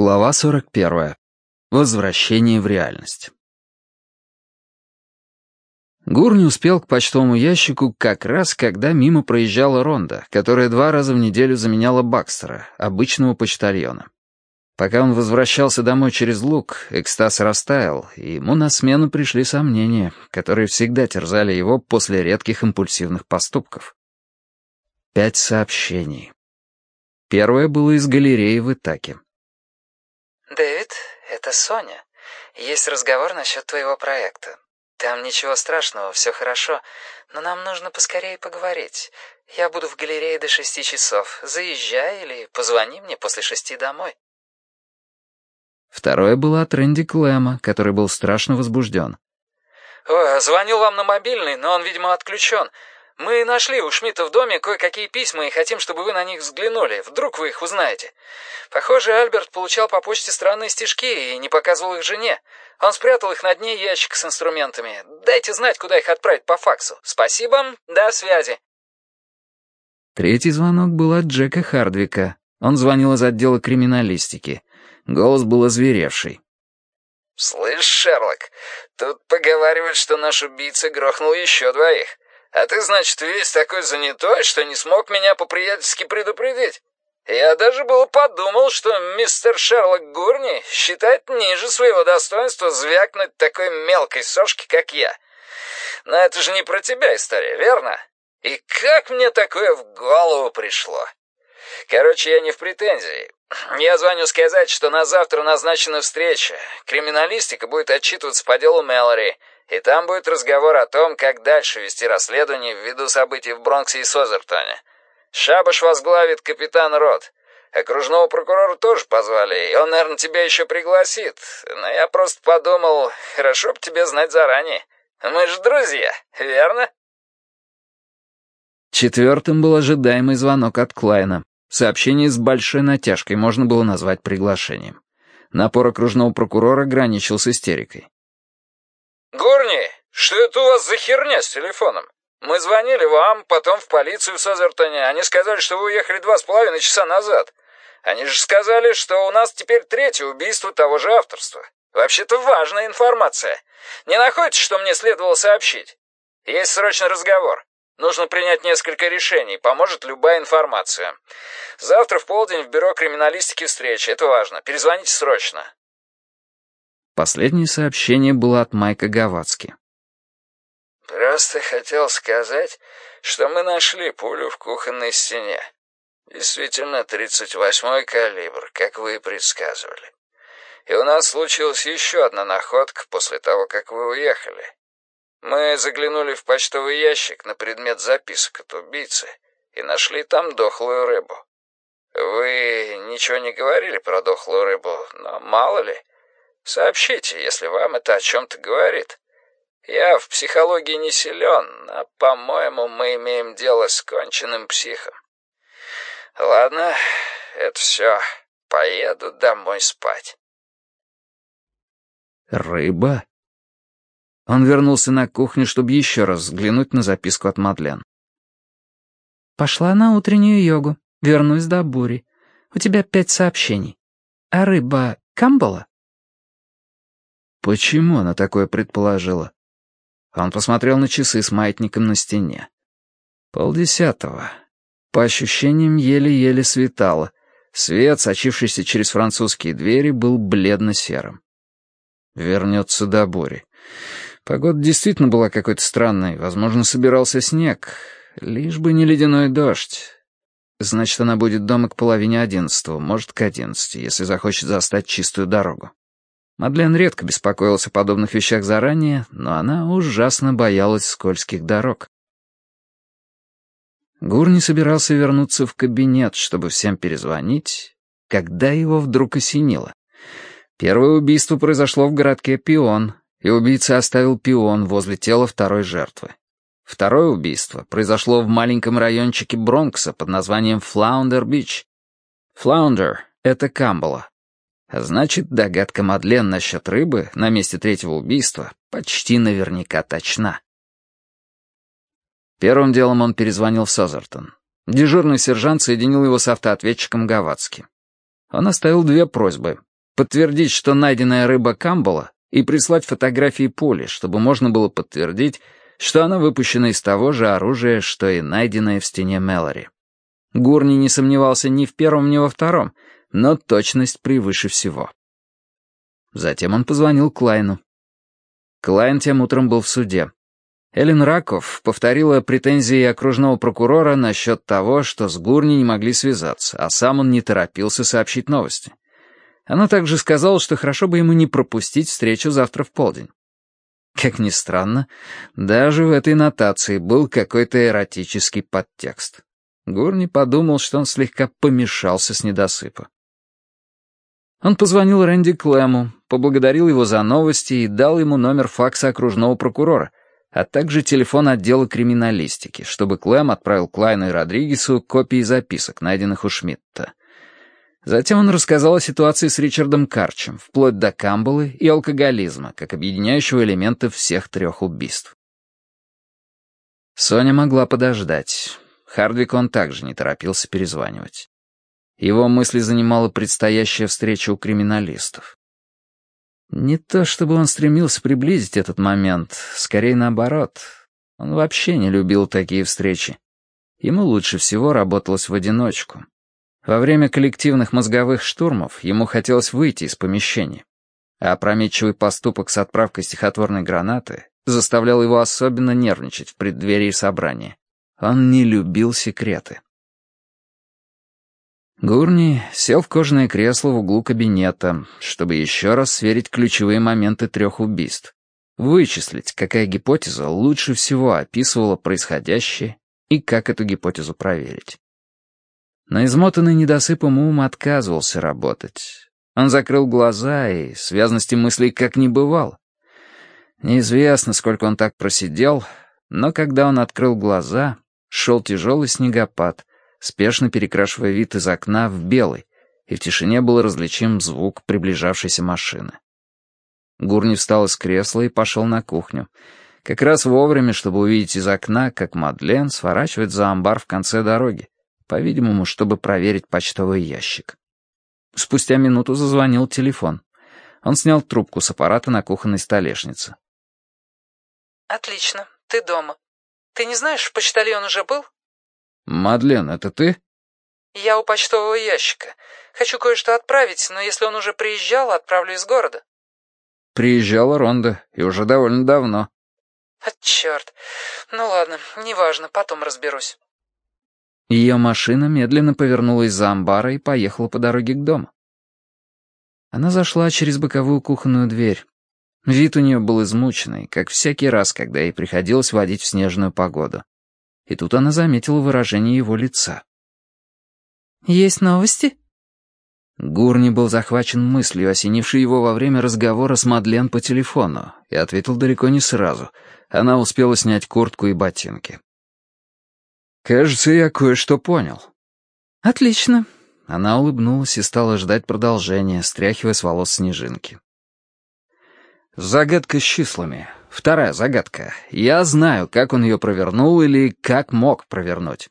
Глава 41. Возвращение в реальность. Гур не успел к почтовому ящику как раз, когда мимо проезжала Ронда, которая два раза в неделю заменяла Бакстера, обычного почтальона. Пока он возвращался домой через луг, экстаз растаял, и ему на смену пришли сомнения, которые всегда терзали его после редких импульсивных поступков. Пять сообщений. Первое было из галереи в Итаке. «Дэвид, это Соня. Есть разговор насчет твоего проекта. Там ничего страшного, все хорошо, но нам нужно поскорее поговорить. Я буду в галерее до шести часов. Заезжай или позвони мне после шести домой». Второе было от Рэнди Клэма, который был страшно возбужден. «О, звонил вам на мобильный, но он, видимо, отключен. Мы нашли у Шмидта в доме кое-какие письма и хотим, чтобы вы на них взглянули. Вдруг вы их узнаете. Похоже, Альберт получал по почте странные стишки и не показывал их жене. Он спрятал их на дне ящика с инструментами. Дайте знать, куда их отправить по факсу. Спасибо, до связи. Третий звонок был от Джека Хардвика. Он звонил из отдела криминалистики. Голос был озверевший. «Слышь, Шерлок, тут поговаривают, что наш убийца грохнул еще двоих. А ты, значит, весь такой занятой, что не смог меня по-приятельски предупредить. Я даже было подумал, что мистер Шерлок Гурни считает ниже своего достоинства звякнуть такой мелкой сошки, как я. Но это же не про тебя история, верно? И как мне такое в голову пришло? Короче, я не в претензии. Я звоню сказать, что на завтра назначена встреча. Криминалистика будет отчитываться по делу Мэлори, и там будет разговор о том, как дальше вести расследование ввиду событий в Бронксе и Созертоне. Шабаш возглавит капитан Рот. Окружного прокурора тоже позвали, и он, наверное, тебя еще пригласит. Но я просто подумал, хорошо бы тебе знать заранее. Мы же друзья, верно?» Четвертым был ожидаемый звонок от Клайна. Сообщение с большой натяжкой можно было назвать приглашением. Напор окружного прокурора граничил с истерикой. «Горни, что это у вас за херня с телефоном? Мы звонили вам, потом в полицию в Сазертоне. Они сказали, что вы уехали два с половиной часа назад. Они же сказали, что у нас теперь третье убийство того же авторства. Вообще-то важная информация. Не находите, что мне следовало сообщить? Есть срочный разговор. Нужно принять несколько решений, поможет любая информация. Завтра в полдень в бюро криминалистики встреча, это важно. Перезвоните срочно. Последнее сообщение было от Майка Гавацки. «Просто хотел сказать, что мы нашли пулю в кухонной стене. Действительно, 38-й калибр, как вы и предсказывали. И у нас случилась еще одна находка после того, как вы уехали. Мы заглянули в почтовый ящик на предмет записок от убийцы и нашли там дохлую рыбу. Вы ничего не говорили про дохлую рыбу, но мало ли...» Сообщите, если вам это о чем-то говорит. Я в психологии не силен, а, по-моему, мы имеем дело с конченным психом. Ладно, это все. Поеду домой спать. Рыба? Он вернулся на кухню, чтобы еще раз взглянуть на записку от Мадлен. «Пошла на утреннюю йогу. Вернусь до бури. У тебя пять сообщений. А рыба Камбала?» Почему она такое предположила? Он посмотрел на часы с маятником на стене. Полдесятого. По ощущениям, еле-еле светало. Свет, сочившийся через французские двери, был бледно-серым. Вернется до бури. Погода действительно была какой-то странной. Возможно, собирался снег. Лишь бы не ледяной дождь. Значит, она будет дома к половине одиннадцатого, может, к одиннадцати, если захочет застать чистую дорогу. Мадлен редко беспокоилась о подобных вещах заранее, но она ужасно боялась скользких дорог. Гур не собирался вернуться в кабинет, чтобы всем перезвонить, когда его вдруг осенило. Первое убийство произошло в городке Пион, и убийца оставил пион возле тела второй жертвы. Второе убийство произошло в маленьком райончике Бронкса под названием Флаундер-Бич. Флаундер — это Камбала, а значит, догадка Мадлен насчет рыбы на месте третьего убийства почти наверняка точна. Первым делом он перезвонил в Созертон. Дежурный сержант соединил его с автоответчиком Гавацки. Он оставил две просьбы подтвердить, что найденная рыба Камбала, и прислать фотографии Поли, чтобы можно было подтвердить, что она выпущена из того же оружия, что и найденное в стене Мэлори. Гурни не сомневался ни в первом, ни во втором, но точность превыше всего. Затем он позвонил Клайну. Клайн тем утром был в суде. Эллен Раков повторила претензии окружного прокурора насчет того, что с Гурни не могли связаться, а сам он не торопился сообщить новости. Она также сказала, что хорошо бы ему не пропустить встречу завтра в полдень. Как ни странно, даже в этой нотации был какой-то эротический подтекст. Гурни подумал, что он слегка помешался с недосыпа. Он позвонил Рэнди Клэму, поблагодарил его за новости и дал ему номер факса окружного прокурора, а также телефон отдела криминалистики, чтобы Клэм отправил Клайну и Родригесу копии записок, найденных у Шмидта. Затем он рассказал о ситуации с Ричардом Карчем, вплоть до камбалы и алкоголизма, как объединяющего элемента всех трех убийств. Соня могла подождать. Хардвик он также не торопился перезванивать. Его мысли занимала предстоящая встреча у криминалистов. Не то чтобы он стремился приблизить этот момент, скорее наоборот. Он вообще не любил такие встречи. Ему лучше всего работалось в одиночку. Во время коллективных мозговых штурмов ему хотелось выйти из помещения, а опрометчивый поступок с отправкой стихотворной гранаты заставлял его особенно нервничать в преддверии собрания. Он не любил секреты. Гурни сел в кожаное кресло в углу кабинета, чтобы еще раз сверить ключевые моменты трех убийств, вычислить, какая гипотеза лучше всего описывала происходящее и как эту гипотезу проверить. Но измотанный недосыпом ум отказывался работать. Он закрыл глаза, и связности мыслей как не бывало. Неизвестно, сколько он так просидел, но когда он открыл глаза, шел тяжелый снегопад, спешно перекрашивая вид из окна в белый, и в тишине был различим звук приближавшейся машины. Гурни встал из кресла и пошел на кухню. Как раз вовремя, чтобы увидеть из окна, как Мадлен сворачивает за амбар в конце дороги по-видимому, чтобы проверить почтовый ящик. Спустя минуту зазвонил телефон. Он снял трубку с аппарата на кухонной столешнице. «Отлично, ты дома. Ты не знаешь, почтальон уже был?» «Мадлен, это ты?» «Я у почтового ящика. Хочу кое-что отправить, но если он уже приезжал, отправлю из города». «Приезжала Ронда, и уже довольно давно». «А, черт. Ну ладно, неважно, потом разберусь». Ее машина медленно повернулась за амбара и поехала по дороге к дому. Она зашла через боковую кухонную дверь. Вид у нее был измученный, как всякий раз, когда ей приходилось водить в снежную погоду. И тут она заметила выражение его лица. «Есть новости?» Гурни был захвачен мыслью, осенившей его во время разговора с Мадлен по телефону, и ответил далеко не сразу. Она успела снять куртку и ботинки. «Кажется, я кое-что понял». «Отлично». Она улыбнулась и стала ждать продолжения, стряхивая с волос снежинки. «Загадка с числами. Вторая загадка. Я знаю, как он ее провернул или как мог провернуть».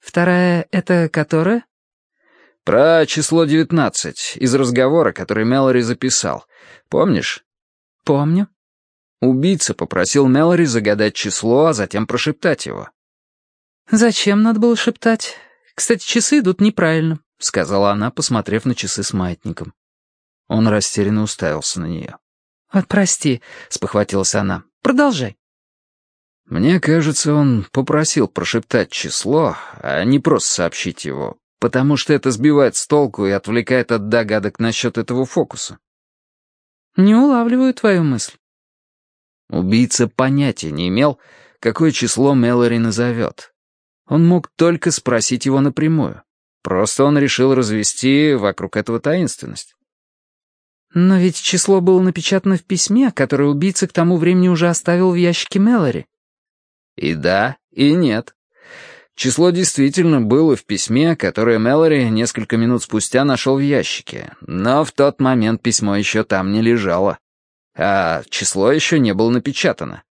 «Вторая — это которая?» «Про число девятнадцать, из разговора, который Мэлори записал. Помнишь?» «Помню». Убийца попросил Мэлори загадать число, а затем прошептать его. «Зачем надо было шептать? Кстати, часы идут неправильно», — сказала она, посмотрев на часы с маятником. Он растерянно уставился на нее. «Вот прости», — спохватилась она. «Продолжай». Мне кажется, он попросил прошептать число, а не просто сообщить его, потому что это сбивает с толку и отвлекает от догадок насчет этого фокуса. «Не улавливаю твою мысль». Убийца понятия не имел, какое число Мэлори назовет, он мог только спросить его напрямую. Просто он решил развести вокруг этого таинственность. Но ведь число было напечатано в письме, которое убийца к тому времени уже оставил в ящике Мэлори. И да, и нет. Число действительно было в письме, которое Мэлори несколько минут спустя нашел в ящике, но в тот момент письмо еще там не лежало, а число еще не было напечатано.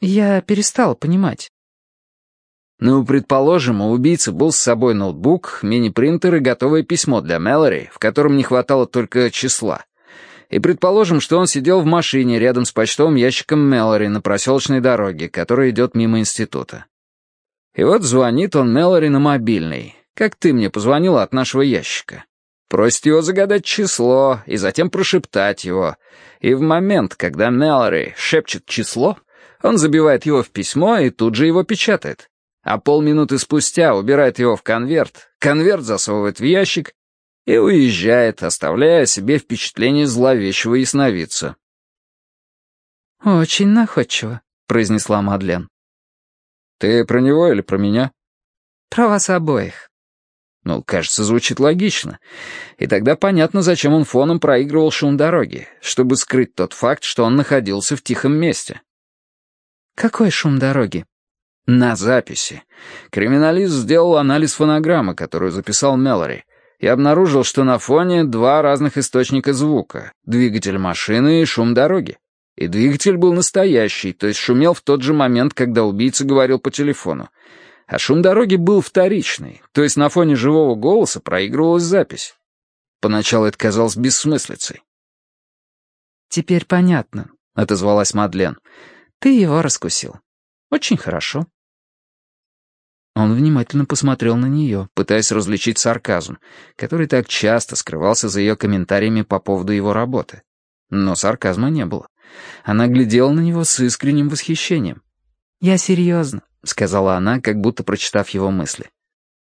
Я перестал понимать. Ну, предположим, у убийцы был с собой ноутбук, мини-принтер и готовое письмо для Мэлори, в котором не хватало только числа. И предположим, что он сидел в машине рядом с почтовым ящиком Мэлори на проселочной дороге, которая идет мимо института. И вот звонит он Мэлори на мобильный, как ты мне позвонила от нашего ящика. Просит его загадать число и затем прошептать его. И в момент, когда Мэлори шепчет число, он забивает его в письмо и тут же его печатает а полминуты спустя убирает его в конверт, конверт засовывает в ящик и уезжает, оставляя себе впечатление зловещего ясновидца. «Очень находчиво», — произнесла Мадлен. «Ты про него или про меня?» «Про вас обоих». Ну, кажется, звучит логично. И тогда понятно, зачем он фоном проигрывал шум дороги, чтобы скрыть тот факт, что он находился в тихом месте. «Какой шум дороги?» На записи. Криминалист сделал анализ фонограммы, которую записал Меллори, и обнаружил, что на фоне два разных источника звука — двигатель машины и шум дороги. И двигатель был настоящий, то есть шумел в тот же момент, когда убийца говорил по телефону. А шум дороги был вторичный, то есть на фоне живого голоса проигрывалась запись. Поначалу это казалось бессмыслицей. «Теперь понятно», — отозвалась Мадлен. «Ты его раскусил. Очень хорошо». Он внимательно посмотрел на нее, пытаясь различить сарказм, который так часто скрывался за ее комментариями по поводу его работы. Но сарказма не было. Она глядела на него с искренним восхищением. «Я серьезно», — сказала она, как будто прочитав его мысли.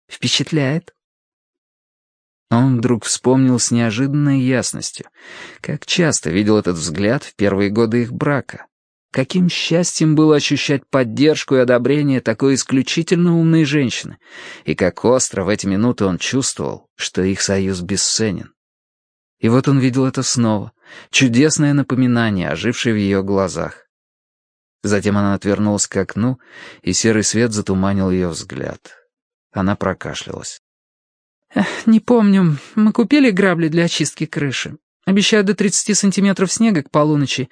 «Впечатляет». Он вдруг вспомнил с неожиданной ясностью, как часто видел этот взгляд в первые годы их брака, Каким счастьем было ощущать поддержку и одобрение такой исключительно умной женщины, и как остро в эти минуты он чувствовал, что их союз бесценен. И вот он видел это снова, чудесное напоминание, ожившее в ее глазах. Затем она отвернулась к окну, и серый свет затуманил ее взгляд. Она прокашлялась. «Не помню. Мы купили грабли для очистки крыши. Обещают до 30 сантиметров снега к полуночи.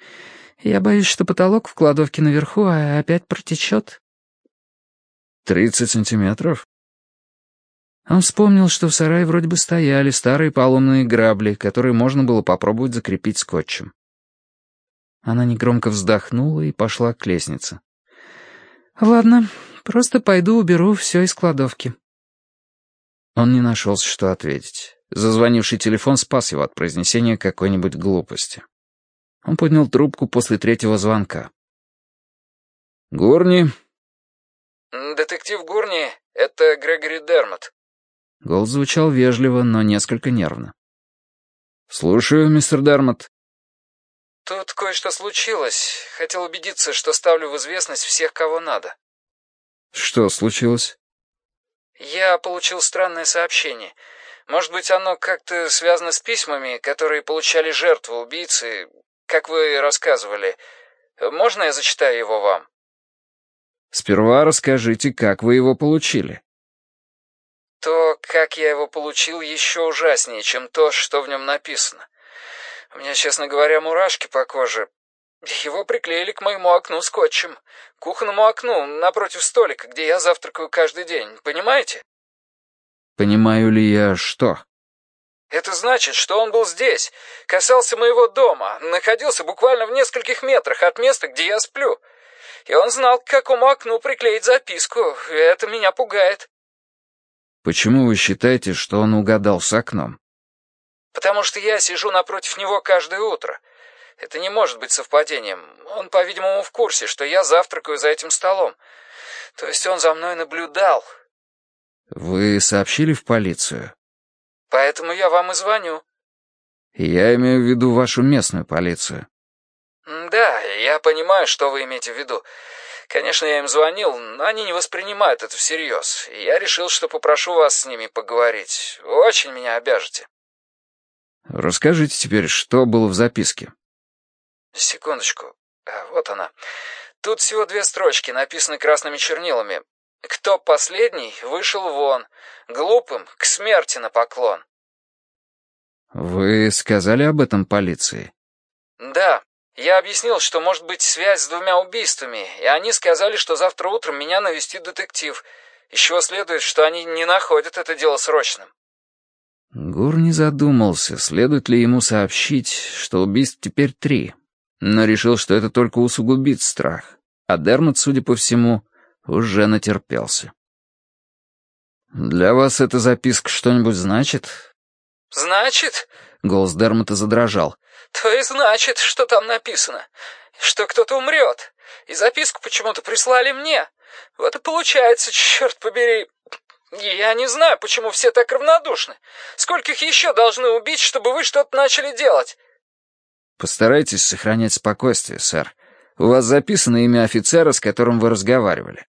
Я боюсь, что потолок в кладовке наверху а опять протечет. «Тридцать сантиметров?» Он вспомнил, что в сарае вроде бы стояли старые поломные грабли, которые можно было попробовать закрепить скотчем. Она негромко вздохнула и пошла к лестнице. «Ладно, просто пойду уберу все из кладовки». Он не нашелся, что ответить. Зазвонивший телефон спас его от произнесения какой-нибудь глупости. Он поднял трубку после третьего звонка. «Гурни?» «Детектив Гурни, это Грегори Дермот». Голос звучал вежливо, но несколько нервно. «Слушаю, мистер Дермот». «Тут кое-что случилось. Хотел убедиться, что ставлю в известность всех, кого надо». «Что случилось?» «Я получил странное сообщение. Может быть, оно как-то связано с письмами, которые получали жертвы убийцы, как вы рассказывали. Можно я зачитаю его вам?» «Сперва расскажите, как вы его получили». «То, как я его получил, еще ужаснее, чем то, что в нем написано. У меня, честно говоря, мурашки по коже. Его приклеили к моему окну скотчем. Кухонному окну, напротив столика, где я завтракаю каждый день. Понимаете?» «Понимаю ли я что?» Это значит, что он был здесь, касался моего дома, находился буквально в нескольких метрах от места, где я сплю. И он знал, к какому окну приклеить записку, это меня пугает. Почему вы считаете, что он угадал с окном? Потому что я сижу напротив него каждое утро. Это не может быть совпадением. Он, по-видимому, в курсе, что я завтракаю за этим столом. То есть он за мной наблюдал. Вы сообщили в полицию? Поэтому я вам и звоню». «Я имею в виду вашу местную полицию». «Да, я понимаю, что вы имеете в виду. Конечно, я им звонил, но они не воспринимают это всерьез. И я решил, что попрошу вас с ними поговорить. Очень меня обяжете». «Расскажите теперь, что было в записке». «Секундочку. А, вот она. Тут всего две строчки, написаны красными чернилами. Кто последний, вышел вон, глупым к смерти на поклон. Вы сказали об этом полиции? Да, я объяснил, что может быть связь с двумя убийствами, и они сказали, что завтра утром меня навестит детектив. из чего следует, что они не находят это дело срочным. Гур не задумался, следует ли ему сообщить, что убийств теперь три, но решил, что это только усугубит страх, а Дермот, судя по всему, уже натерпелся. «Для вас эта записка что-нибудь значит?» «Значит?» — голос Дермота задрожал. «То и значит, что там написано. Что кто-то умрет. И записку почему-то прислали мне. Вот и получается, черт побери, я не знаю, почему все так равнодушны. Скольких еще должны убить, чтобы вы что-то начали делать?» «Постарайтесь сохранять спокойствие, сэр. У вас записано имя офицера, с которым вы разговаривали».